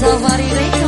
tanpa